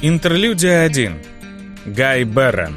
Интерлюдия 1. Гай Беррен.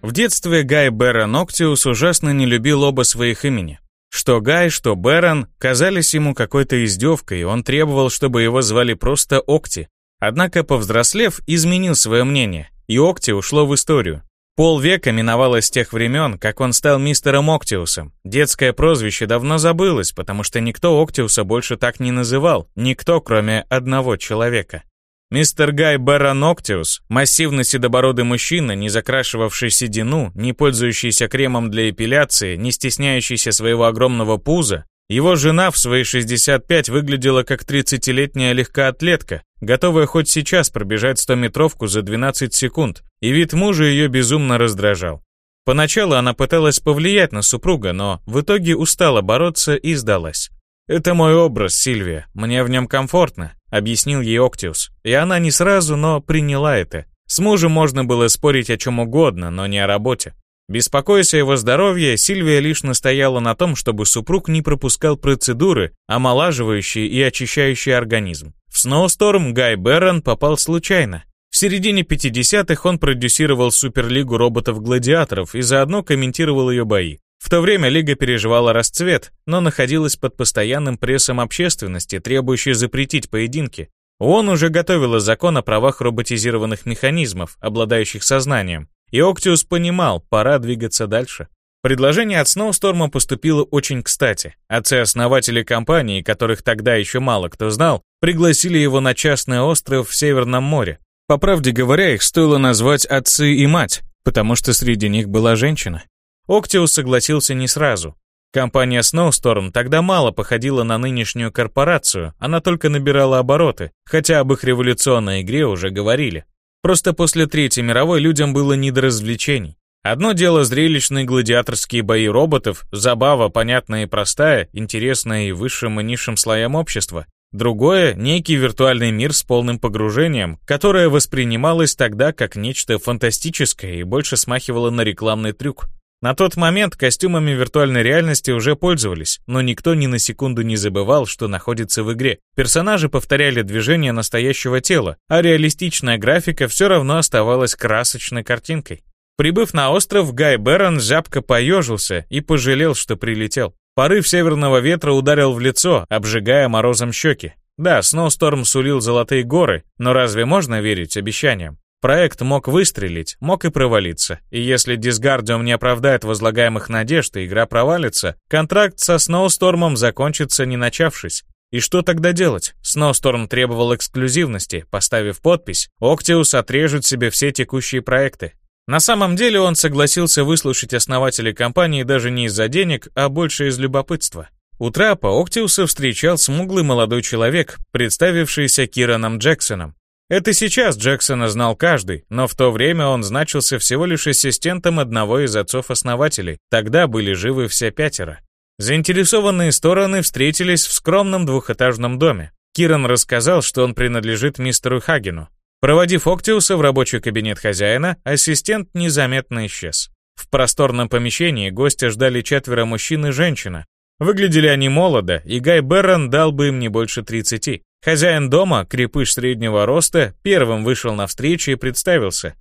В детстве Гай Беррен Октиус ужасно не любил оба своих имени. Что Гай, что Беррен казались ему какой-то издевкой, и он требовал, чтобы его звали просто Окти. Однако, повзрослев, изменил свое мнение, и Окти ушло в историю. Полвека миновало с тех времен, как он стал мистером Октиусом. Детское прозвище давно забылось, потому что никто Октиуса больше так не называл, никто, кроме одного человека. Мистер Гай Барон Октиус, массивный седобородый мужчина, не закрашивавший седину, не пользующийся кремом для эпиляции, не стесняющийся своего огромного пуза, его жена в свои 65 выглядела как 30-летняя легкоатлетка, готовая хоть сейчас пробежать 100-метровку за 12 секунд, и вид мужа ее безумно раздражал. Поначалу она пыталась повлиять на супруга, но в итоге устала бороться и сдалась. «Это мой образ, Сильвия, мне в нем комфортно», — объяснил ей Октиус. И она не сразу, но приняла это. С мужем можно было спорить о чем угодно, но не о работе. Беспокоясь о его здоровье, Сильвия лишь настояла на том, чтобы супруг не пропускал процедуры, омолаживающие и очищающие организм. В Сноусторм Гай Беррон попал случайно. В середине 50-х он продюсировал Суперлигу роботов-гладиаторов и заодно комментировал ее бои. В то время Лига переживала расцвет, но находилась под постоянным прессом общественности, требующей запретить поединки. ООН уже готовила закон о правах роботизированных механизмов, обладающих сознанием, и Октиус понимал, пора двигаться дальше. Предложение от Сноусторма поступило очень кстати. Отцы-основатели компании, которых тогда еще мало кто знал, пригласили его на частный остров в Северном море. По правде говоря, их стоило назвать отцы и мать, потому что среди них была женщина. Октиус согласился не сразу. Компания Snowstorm тогда мало походила на нынешнюю корпорацию, она только набирала обороты, хотя об их революционной игре уже говорили. Просто после Третьей мировой людям было не до развлечений. Одно дело зрелищные гладиаторские бои роботов, забава понятная и простая, интересная и высшим и низшим слоям общества. Другое — некий виртуальный мир с полным погружением, которое воспринималось тогда как нечто фантастическое и больше смахивало на рекламный трюк. На тот момент костюмами виртуальной реальности уже пользовались, но никто ни на секунду не забывал, что находится в игре. Персонажи повторяли движения настоящего тела, а реалистичная графика все равно оставалась красочной картинкой. Прибыв на остров, Гай Берон зябко поежился и пожалел, что прилетел. Порыв северного ветра ударил в лицо, обжигая морозом щеки. Да, Сноусторм сулил золотые горы, но разве можно верить обещаниям? Проект мог выстрелить, мог и провалиться. И если Дисгардиум не оправдает возлагаемых надежд и игра провалится, контракт со Сноустормом закончится не начавшись. И что тогда делать? Сноусторм требовал эксклюзивности, поставив подпись «Октиус отрежет себе все текущие проекты». На самом деле он согласился выслушать основателей компании даже не из-за денег, а больше из любопытства. У трапа Октиуса встречал смуглый молодой человек, представившийся Кираном Джексоном. Это сейчас Джексона знал каждый, но в то время он значился всего лишь ассистентом одного из отцов-основателей. Тогда были живы все пятеро. Заинтересованные стороны встретились в скромном двухэтажном доме. Киран рассказал, что он принадлежит мистеру Хагену. Проводив Октиуса в рабочий кабинет хозяина, ассистент незаметно исчез. В просторном помещении гостя ждали четверо мужчин и женщина. Выглядели они молодо, и Гай Беррон дал бы им не больше 30. Хозяин дома, крепыш среднего роста, первым вышел навстречу и представился.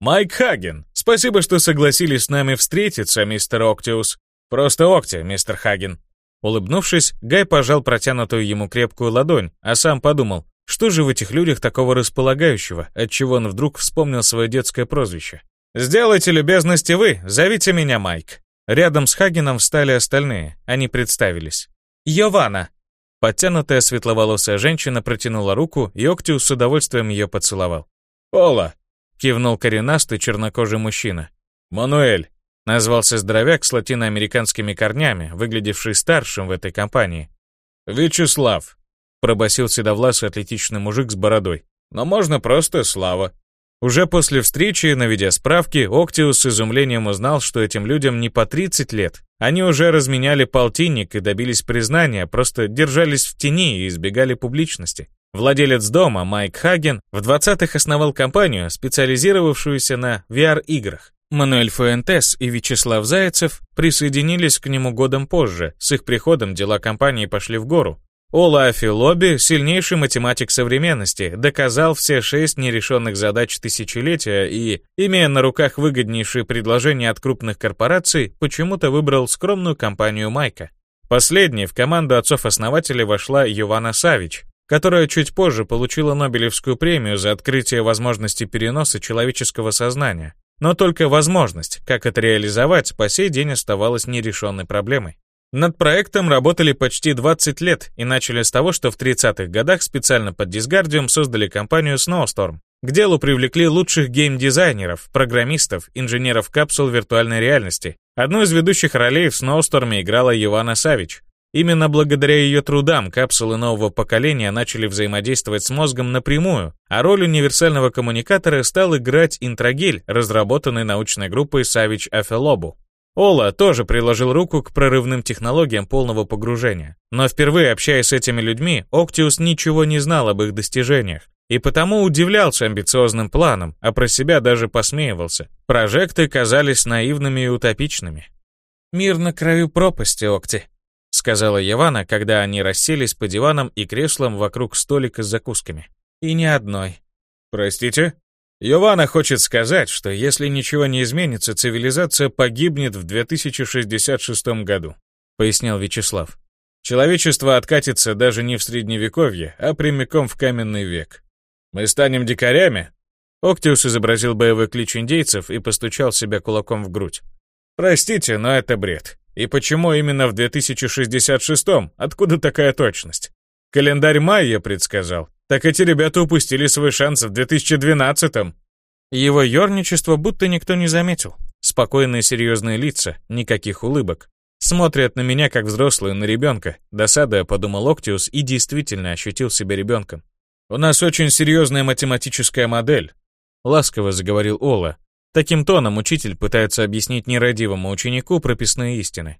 «Майк Хаген, спасибо, что согласились с нами встретиться, мистер Октиус. Просто Окти, мистер Хаген». Улыбнувшись, Гай пожал протянутую ему крепкую ладонь, а сам подумал, что же в этих людях такого располагающего, отчего он вдруг вспомнил свое детское прозвище. «Сделайте любезности вы, зовите меня Майк». Рядом с Хагеном встали остальные, они представились. «Йована», Подтянутая светловолосая женщина протянула руку, и Октиус с удовольствием ее поцеловал. «Ола!» — кивнул коренастый чернокожий мужчина. «Мануэль!» — назвался здоровяк с латиноамериканскими корнями, выглядевший старшим в этой компании. «Вячеслав!» — пробасил седовласый атлетичный мужик с бородой. «Но можно просто Слава». Уже после встречи, наведя справки, Октиус с изумлением узнал, что этим людям не по 30 лет. Они уже разменяли полтинник и добились признания, просто держались в тени и избегали публичности. Владелец дома, Майк Хаген, в 20-х основал компанию, специализировавшуюся на VR-играх. Мануэль Фуэнтес и Вячеслав Зайцев присоединились к нему годом позже. С их приходом дела компании пошли в гору. Ола Афилоби, сильнейший математик современности, доказал все шесть нерешенных задач тысячелетия и, имея на руках выгоднейшие предложения от крупных корпораций, почему-то выбрал скромную компанию Майка. Последней в команду отцов-основателей вошла Йована Савич, которая чуть позже получила Нобелевскую премию за открытие возможности переноса человеческого сознания. Но только возможность, как это реализовать, по сей день оставалась нерешенной проблемой. Над проектом работали почти 20 лет и начали с того, что в 30-х годах специально под Disgardium создали компанию Snowstorm. К делу привлекли лучших гейм-дизайнеров, программистов, инженеров капсул виртуальной реальности. Одну из ведущих ролей в Snowstorm играла Ивана Савич. Именно благодаря ее трудам капсулы нового поколения начали взаимодействовать с мозгом напрямую, а роль универсального коммуникатора стал играть интрагель, разработанный научной группой Savage Афелобу. Ола тоже приложил руку к прорывным технологиям полного погружения. Но впервые общаясь с этими людьми, Октиус ничего не знал об их достижениях. И потому удивлялся амбициозным планам, а про себя даже посмеивался. Прожекты казались наивными и утопичными. «Мир на краю пропасти, Окти», — сказала Явана, когда они расселись по диванам и креслам вокруг столика с закусками. «И ни одной». «Простите?» Йована хочет сказать, что если ничего не изменится, цивилизация погибнет в 2066 году, пояснил Вячеслав. Человечество откатится даже не в средневековье, а прямиком в каменный век. Мы станем дикарями? Октиус изобразил боевой клич индейцев и постучал себя кулаком в грудь. Простите, но это бред. И почему именно в 2066-м? Откуда такая точность? Календарь майя предсказал. Так эти ребята упустили свой шанс в 2012-м. Его ерничество будто никто не заметил. Спокойные серьезные лица, никаких улыбок. Смотрят на меня, как взрослые на ребенка. Досадуя, подумал Октиус и действительно ощутил себя ребенком. «У нас очень серьезная математическая модель», — ласково заговорил Ола. Таким тоном учитель пытается объяснить нерадивому ученику прописные истины.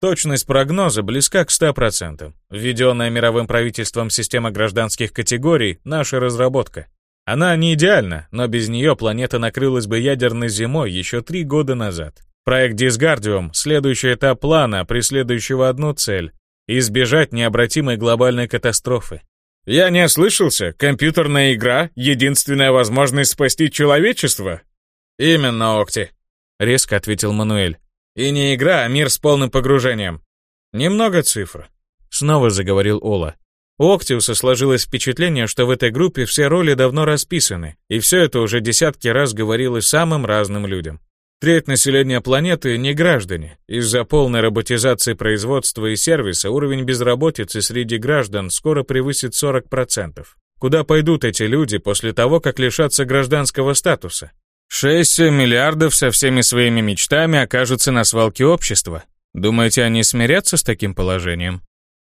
Точность прогноза близка к 100%. Введенная мировым правительством система гражданских категорий – наша разработка. Она не идеальна, но без нее планета накрылась бы ядерной зимой еще три года назад. Проект Дисгардиум – следующий этап плана, преследующего одну цель – избежать необратимой глобальной катастрофы. «Я не ослышался? Компьютерная игра – единственная возможность спасти человечество?» «Именно, Окти», — резко ответил Мануэль. И не игра, а мир с полным погружением. Немного цифр. Снова заговорил Ола. У Октиуса сложилось впечатление, что в этой группе все роли давно расписаны, и все это уже десятки раз говорилось самым разным людям. Треть населения планеты не граждане. Из-за полной роботизации производства и сервиса уровень безработицы среди граждан скоро превысит 40%. Куда пойдут эти люди после того, как лишатся гражданского статуса? Шесть миллиардов со всеми своими мечтами окажутся на свалке общества. Думаете, они смирятся с таким положением?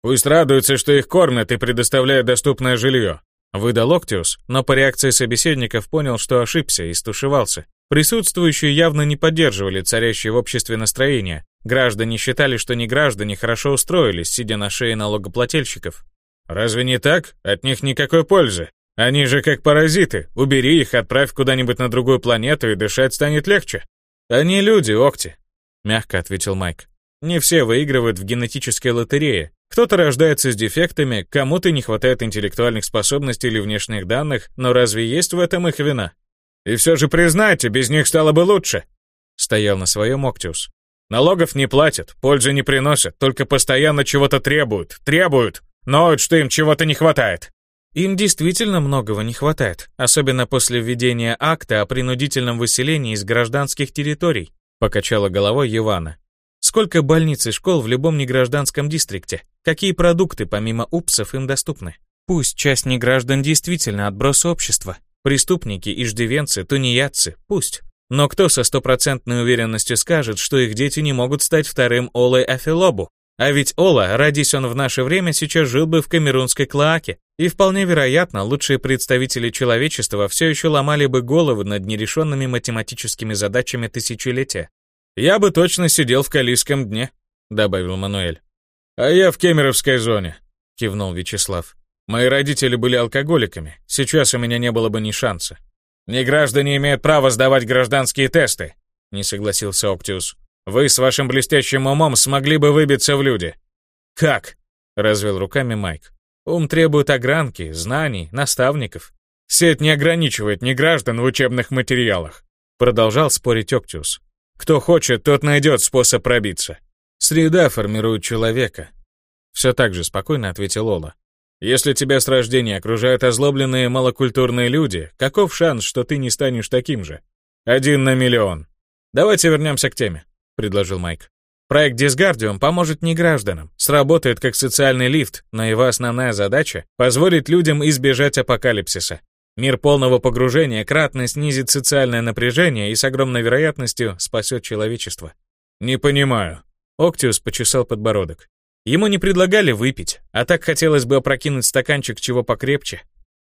Пусть радуются, что их кормят и предоставляют доступное жилье. Выдал Октиус, но по реакции собеседников понял, что ошибся и стушевался. Присутствующие явно не поддерживали царящее в обществе настроение. Граждане считали, что не граждане хорошо устроились, сидя на шее налогоплательщиков. Разве не так? От них никакой пользы. Они же как паразиты. Убери их, отправь куда-нибудь на другую планету, и дышать станет легче. Они люди, Окти, мягко ответил Майк. Не все выигрывают в генетической лотерее. Кто-то рождается с дефектами, кому-то не хватает интеллектуальных способностей или внешних данных, но разве есть в этом их вина? И все же признайте, без них стало бы лучше. Стоял на своем Октиус. Налогов не платят, пользы не приносят, только постоянно чего-то требуют, требуют, ноют, что им чего-то не хватает. Им действительно многого не хватает, особенно после введения акта о принудительном выселении из гражданских территорий, покачала головой Ивана. Сколько больниц и школ в любом негражданском дистрикте? Какие продукты помимо УПСов им доступны? Пусть часть неграждан действительно отброс общества. Преступники, иждивенцы, тунеядцы, пусть. Но кто со стопроцентной уверенностью скажет, что их дети не могут стать вторым Олой Афилобу? А ведь Ола, родись он в наше время, сейчас жил бы в камерунской клоаке, и вполне вероятно, лучшие представители человечества все еще ломали бы головы над нерешенными математическими задачами тысячелетия. «Я бы точно сидел в Калийском дне», — добавил Мануэль. «А я в Кемеровской зоне», — кивнул Вячеслав. «Мои родители были алкоголиками, сейчас у меня не было бы ни шанса». «Не граждане имеют право сдавать гражданские тесты», — не согласился Октиус. «Вы с вашим блестящим умом смогли бы выбиться в люди». «Как?» — развел руками Майк. Ум требует огранки, знаний, наставников. Сеть не ограничивает ни граждан в учебных материалах, продолжал спорить Октиус. Кто хочет, тот найдет способ пробиться. Среда формирует человека. Все так же спокойно ответил Ола. Если тебя с рождения окружают озлобленные малокультурные люди, каков шанс, что ты не станешь таким же? Один на миллион. Давайте вернемся к теме, предложил Майк. Проект Дисгардиум поможет не гражданам, сработает как социальный лифт, но его основная задача — позволить людям избежать апокалипсиса. Мир полного погружения кратно снизит социальное напряжение и с огромной вероятностью спасет человечество. «Не понимаю». Октиус почесал подбородок. Ему не предлагали выпить, а так хотелось бы опрокинуть стаканчик чего покрепче.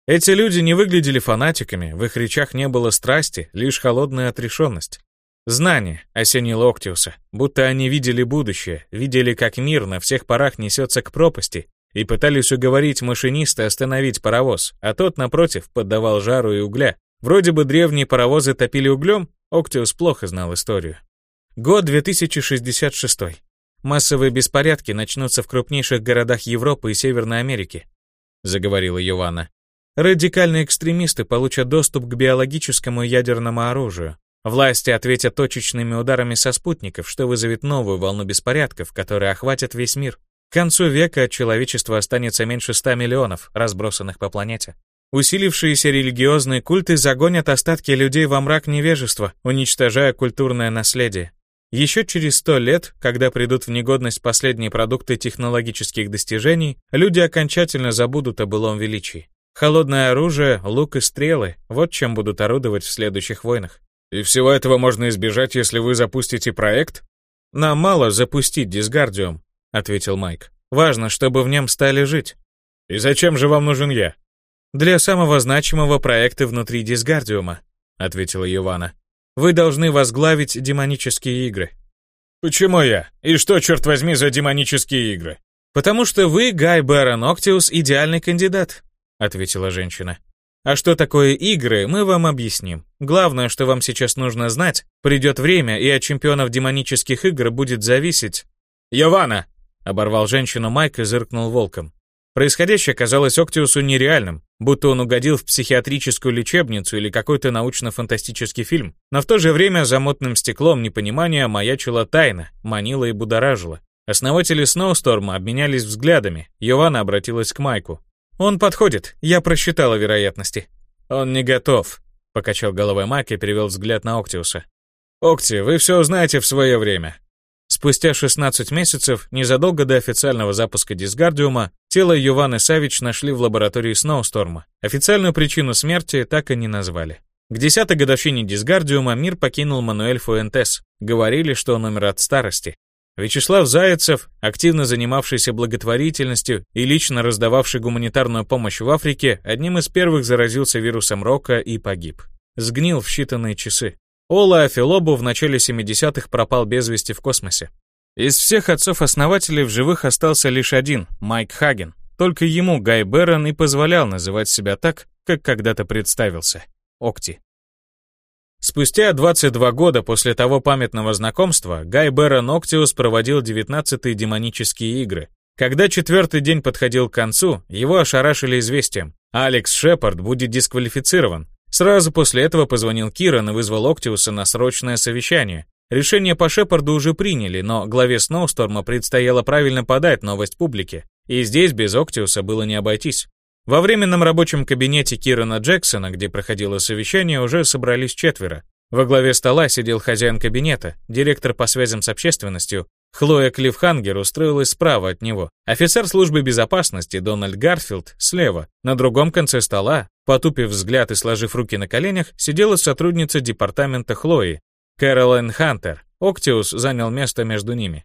Эти люди не выглядели фанатиками, в их речах не было страсти, лишь холодная отрешенность. Знание осенило Октиуса, будто они видели будущее, видели, как мир на всех парах несется к пропасти, и пытались уговорить машиниста остановить паровоз, а тот, напротив, поддавал жару и угля. Вроде бы древние паровозы топили углем, Октиус плохо знал историю. Год 2066. Массовые беспорядки начнутся в крупнейших городах Европы и Северной Америки, заговорила Йована. Радикальные экстремисты получат доступ к биологическому и ядерному оружию. Власти ответят точечными ударами со спутников, что вызовет новую волну беспорядков, которые охватят весь мир. К концу века человечество останется меньше 100 миллионов, разбросанных по планете. Усилившиеся религиозные культы загонят остатки людей во мрак невежества, уничтожая культурное наследие. Еще через сто лет, когда придут в негодность последние продукты технологических достижений, люди окончательно забудут о былом величии. Холодное оружие, лук и стрелы — вот чем будут орудовать в следующих войнах. И всего этого можно избежать, если вы запустите проект? Нам мало запустить Дисгардиум, ответил Майк. Важно, чтобы в нем стали жить. И зачем же вам нужен я? Для самого значимого проекта внутри Дисгардиума, ответила Ивана. Вы должны возглавить демонические игры. Почему я? И что, черт возьми, за демонические игры? Потому что вы, Гай Бэрон Октиус, идеальный кандидат, ответила женщина. А что такое игры, мы вам объясним. Главное, что вам сейчас нужно знать, придет время, и от чемпионов демонических игр будет зависеть... «Йована!» — оборвал женщину Майк и зыркнул волком. Происходящее казалось Октиусу нереальным, будто он угодил в психиатрическую лечебницу или какой-то научно-фантастический фильм. Но в то же время за мутным стеклом непонимания маячила тайна, манила и будоражила. Основатели Сноусторма обменялись взглядами. Йована обратилась к Майку. «Он подходит, я просчитала вероятности». «Он не готов», — покачал головой Майк и перевел взгляд на Октиуса. «Окти, вы все узнаете в свое время. Спустя 16 месяцев, незадолго до официального запуска Дисгардиума, тело Юваны Савич нашли в лаборатории Сноусторма. Официальную причину смерти так и не назвали. К десятой годовщине Дисгардиума мир покинул Мануэль Фуэнтес. Говорили, что он умер от старости. Вячеслав Зайцев, активно занимавшийся благотворительностью и лично раздававший гуманитарную помощь в Африке, одним из первых заразился вирусом рока и погиб. Сгнил в считанные часы. Ола Афилобу в начале 70-х пропал без вести в космосе. Из всех отцов-основателей в живых остался лишь один, Майк Хаген. Только ему Гай Берон и позволял называть себя так, как когда-то представился — Окти. Спустя 22 года после того памятного знакомства Гай Берон Октиус проводил 19-е демонические игры. Когда четвертый день подходил к концу, его ошарашили известием. Алекс Шепард будет дисквалифицирован, Сразу после этого позвонил Киран и вызвал Октиуса на срочное совещание. Решение по Шепарду уже приняли, но главе Сноусторма предстояло правильно подать новость публике, и здесь без Октиуса было не обойтись. Во временном рабочем кабинете Кирана Джексона, где проходило совещание, уже собрались четверо. Во главе стола сидел хозяин кабинета, директор по связям с общественностью, Хлоя Клиффхангер устроилась справа от него. Офицер службы безопасности Дональд Гарфилд слева. На другом конце стола, потупив взгляд и сложив руки на коленях, сидела сотрудница департамента Хлои, Кэролайн Хантер. Октиус занял место между ними.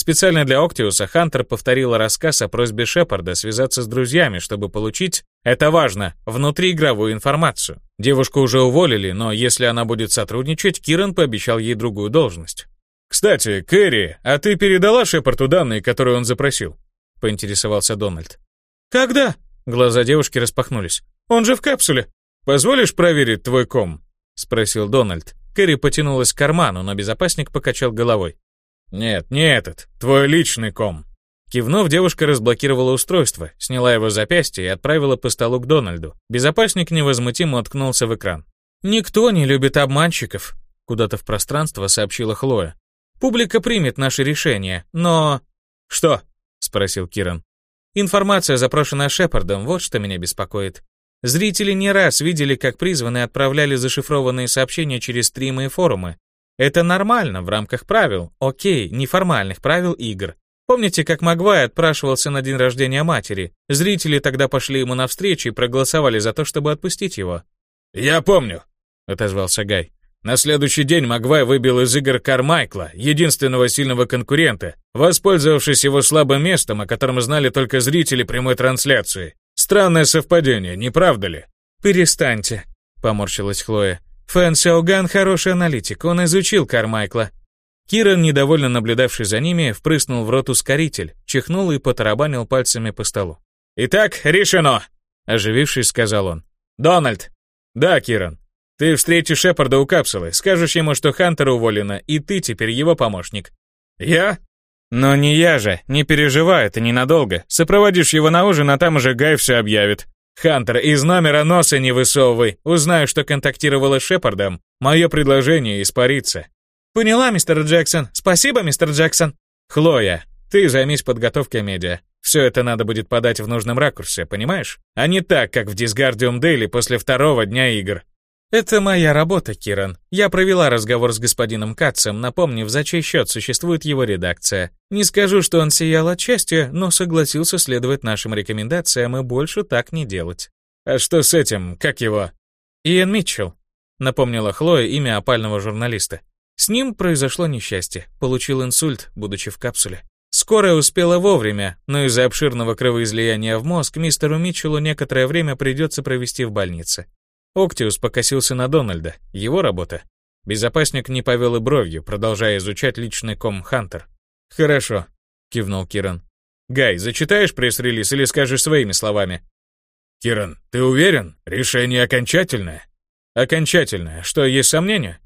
Специально для Октиуса Хантер повторила рассказ о просьбе Шепарда связаться с друзьями, чтобы получить, это важно, внутриигровую информацию. Девушку уже уволили, но если она будет сотрудничать, Киран пообещал ей другую должность. «Кстати, Кэрри, а ты передала Шепарду данные, которые он запросил?» — поинтересовался Дональд. «Когда?» — глаза девушки распахнулись. «Он же в капсуле. Позволишь проверить твой ком?» — спросил Дональд. Кэрри потянулась к карману, но безопасник покачал головой. «Нет, не этот, твой личный ком». Кивнув, девушка разблокировала устройство, сняла его запястье и отправила по столу к Дональду. Безопасник невозмутимо уткнулся в экран. «Никто не любит обманщиков», — куда-то в пространство сообщила Хлоя. «Публика примет наше решение, но...» «Что?» — спросил Киран. «Информация, запрошенная Шепардом, вот что меня беспокоит. Зрители не раз видели, как призванные отправляли зашифрованные сообщения через стримы и форумы. Это нормально в рамках правил, окей, неформальных правил игр. Помните, как Магвай отпрашивался на день рождения матери? Зрители тогда пошли ему навстречу и проголосовали за то, чтобы отпустить его. «Я помню», — отозвался Гай. На следующий день Магвай выбил из игр Кармайкла, единственного сильного конкурента, воспользовавшись его слабым местом, о котором знали только зрители прямой трансляции. Странное совпадение, не правда ли? «Перестаньте», — поморщилась Хлоя. «Фэн Сяоган хороший аналитик, он изучил Кармайкла. Киран, недовольно наблюдавший за ними, впрыснул в рот ускоритель, чихнул и потарабанил пальцами по столу. «Итак, решено!» — оживившись, сказал он. «Дональд!» «Да, Киран. Ты встретишь Шепарда у капсулы, скажешь ему, что Хантер уволена, и ты теперь его помощник». «Я?» «Но не я же, не переживай, это ненадолго. Сопроводишь его на ужин, а там уже Гай все объявит. Хантер, из номера носа не высовывай. Узнаю, что контактировала с Шепардом. Мое предложение испарится. «Поняла, мистер Джексон. Спасибо, мистер Джексон». «Хлоя, ты займись подготовкой медиа. Все это надо будет подать в нужном ракурсе, понимаешь? А не так, как в Дисгардиум Дейли после второго дня игр». «Это моя работа, Киран. Я провела разговор с господином Катцем, напомнив, за чей счет существует его редакция. Не скажу, что он сиял от счастья, но согласился следовать нашим рекомендациям и больше так не делать». «А что с этим? Как его?» «Иэн Митчелл», — напомнила Хлоя имя опального журналиста. С ним произошло несчастье. Получил инсульт, будучи в капсуле. Скорая успела вовремя, но из-за обширного кровоизлияния в мозг мистеру Митчеллу некоторое время придется провести в больнице. Октиус покосился на Дональда, его работа. Безопасник не повел и бровью, продолжая изучать личный ком Хантер. «Хорошо», — кивнул Киран. «Гай, зачитаешь пресс-релиз или скажешь своими словами?» «Киран, ты уверен? Решение окончательное?» «Окончательное. Что, есть сомнения?»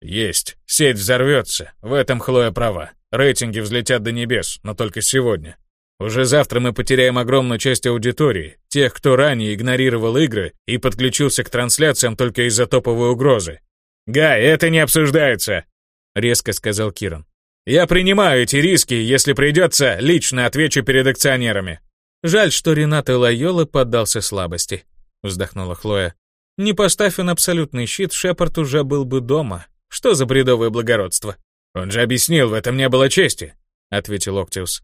Есть. Сеть взорвется. В этом Хлоя права. Рейтинги взлетят до небес, но только сегодня. Уже завтра мы потеряем огромную часть аудитории, тех, кто ранее игнорировал игры и подключился к трансляциям только из-за топовой угрозы. «Гай, это не обсуждается!» — резко сказал Киран. «Я принимаю эти риски, если придется, лично отвечу перед акционерами». «Жаль, что Ренат Лайола поддался слабости», — вздохнула Хлоя. «Не поставь он абсолютный щит, Шепард уже был бы дома, что за бредовое благородство? Он же объяснил, в этом не было чести, ответил Октиус.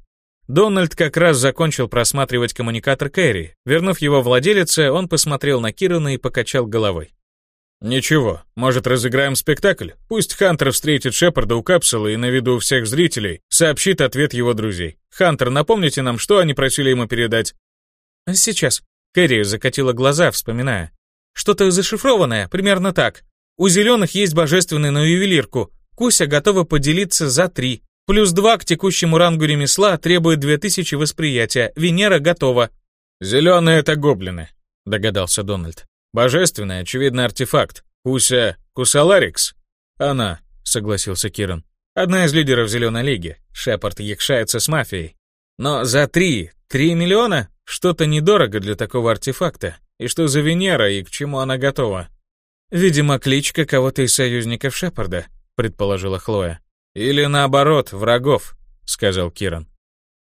Дональд как раз закончил просматривать коммуникатор Кэрри. Вернув его владелице, он посмотрел на Кирана и покачал головой. «Ничего, может, разыграем спектакль? Пусть Хантер встретит Шепарда у капсулы и на виду у всех зрителей сообщит ответ его друзей. Хантер, напомните нам, что они просили ему передать?» «Сейчас». Кэрри закатила глаза, вспоминая. «Что-то зашифрованное, примерно так. У зеленых есть божественный на ювелирку. Куся готова поделиться за три. Плюс два к текущему рангу ремесла требует 2000 восприятия. Венера готова. «Зеленые — это гоблины», — догадался Дональд. «Божественный, очевидно, артефакт. Куся... Кусаларикс?» «Она», — согласился Киран. «Одна из лидеров Зеленой Лиги. Шепард якшается с мафией. Но за три... Три миллиона? Что-то недорого для такого артефакта. И что за Венера, и к чему она готова?» «Видимо, кличка кого-то из союзников Шепарда», — предположила Хлоя. «Или наоборот, врагов», — сказал Киран.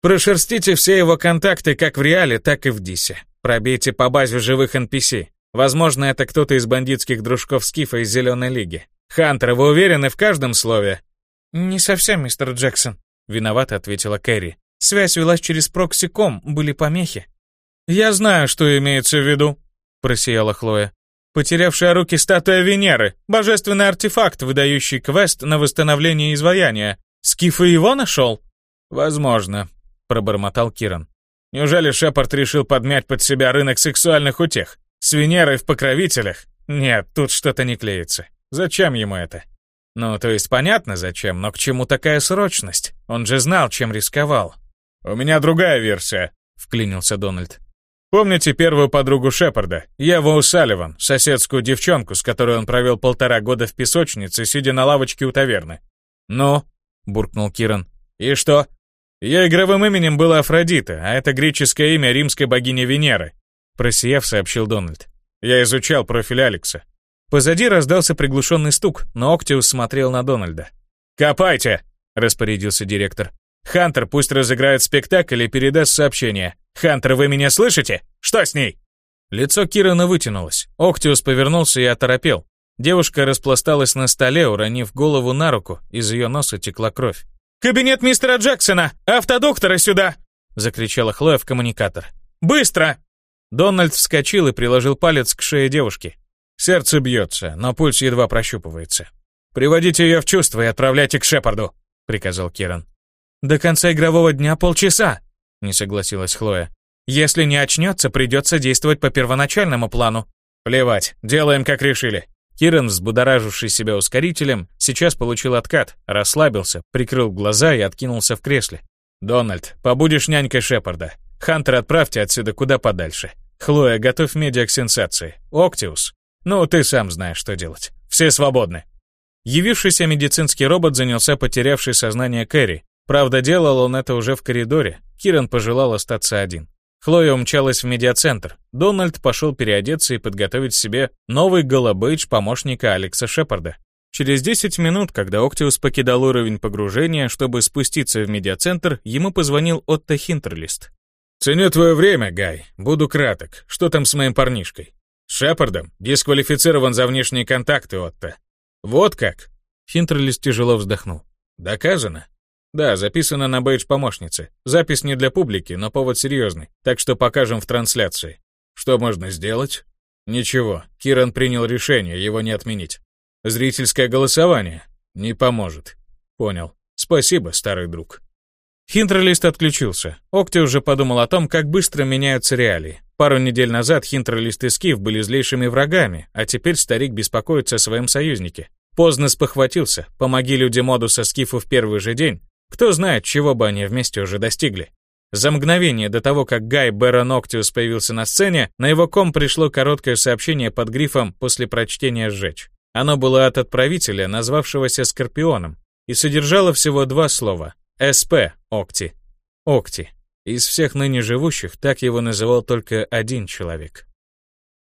«Прошерстите все его контакты как в реале, так и в Дисе. Пробейте по базе живых NPC. Возможно, это кто-то из бандитских дружков Скифа из Зеленой Лиги. Хантер, вы уверены в каждом слове?» «Не совсем, мистер Джексон», — виновато ответила Кэрри. «Связь велась через прокси.ком, были помехи». «Я знаю, что имеется в виду», — просияла Хлоя. Потерявшая руки статуя Венеры, божественный артефакт, выдающий квест на восстановление изваяния. Скиф и его нашел? Возможно, пробормотал Киран. Неужели Шепард решил подмять под себя рынок сексуальных утех? С Венерой в покровителях? Нет, тут что-то не клеится. Зачем ему это? Ну, то есть понятно зачем, но к чему такая срочность? Он же знал, чем рисковал. «У меня другая версия», — вклинился Дональд. Помните первую подругу Шепарда, Еву Салливан, соседскую девчонку, с которой он провел полтора года в песочнице, сидя на лавочке у таверны? «Ну?» — буркнул Киран. «И что?» Ее игровым именем было Афродита, а это греческое имя римской богини Венеры, просияв, сообщил Дональд. Я изучал профиль Алекса. Позади раздался приглушенный стук, но Октиус смотрел на Дональда. «Копайте!» — распорядился директор. «Хантер пусть разыграет спектакль и передаст сообщение. Хантер, вы меня слышите? Что с ней?» Лицо Кирана вытянулось. Октиус повернулся и оторопел. Девушка распласталась на столе, уронив голову на руку, из ее носа текла кровь. «Кабинет мистера Джексона! Автодоктора сюда!» — закричала Хлоя в коммуникатор. «Быстро!» Дональд вскочил и приложил палец к шее девушки. Сердце бьется, но пульс едва прощупывается. «Приводите ее в чувство и отправляйте к Шепарду», — приказал Киран. «До конца игрового дня полчаса», — не согласилась Хлоя. «Если не очнется, придется действовать по первоначальному плану». «Плевать, делаем, как решили», Киран, взбудораживший себя ускорителем, сейчас получил откат, расслабился, прикрыл глаза и откинулся в кресле. «Дональд, побудешь нянькой Шепарда. Хантер отправьте отсюда куда подальше. Хлоя, готовь медиа к сенсации. Октиус. Ну, ты сам знаешь, что делать. Все свободны». Явившийся медицинский робот занялся потерявшей сознание Кэрри. Правда, делал он это уже в коридоре. Киран пожелал остаться один. Хлоя умчалась в медиацентр. Дональд пошел переодеться и подготовить себе новый голобейдж помощника Алекса Шепарда. Через 10 минут, когда Октиус покидал уровень погружения, чтобы спуститься в медиацентр, ему позвонил Отто Хинтерлист. «Ценю твое время, Гай. Буду краток. Что там с моим парнишкой?» «Шепардом дисквалифицирован за внешние контакты, Отто». «Вот как?» Хинтерлист тяжело вздохнул. «Доказано?» Да, записано на бейдж помощницы. Запись не для публики, но повод серьезный, так что покажем в трансляции. Что можно сделать? Ничего, Киран принял решение, его не отменить. Зрительское голосование? Не поможет. Понял. Спасибо, старый друг. Хинтролист отключился. Окти уже подумал о том, как быстро меняются реалии. Пару недель назад Хинтролист и Скиф были злейшими врагами, а теперь старик беспокоится о своем союзнике. Поздно спохватился. Помоги люди Модуса Скифу в первый же день, кто знает, чего бы они вместе уже достигли. За мгновение до того, как Гай Бэрон Октиус появился на сцене, на его ком пришло короткое сообщение под грифом «После прочтения сжечь». Оно было от отправителя, назвавшегося Скорпионом, и содержало всего два слова «СП Окти». Окти. Из всех ныне живущих так его называл только один человек.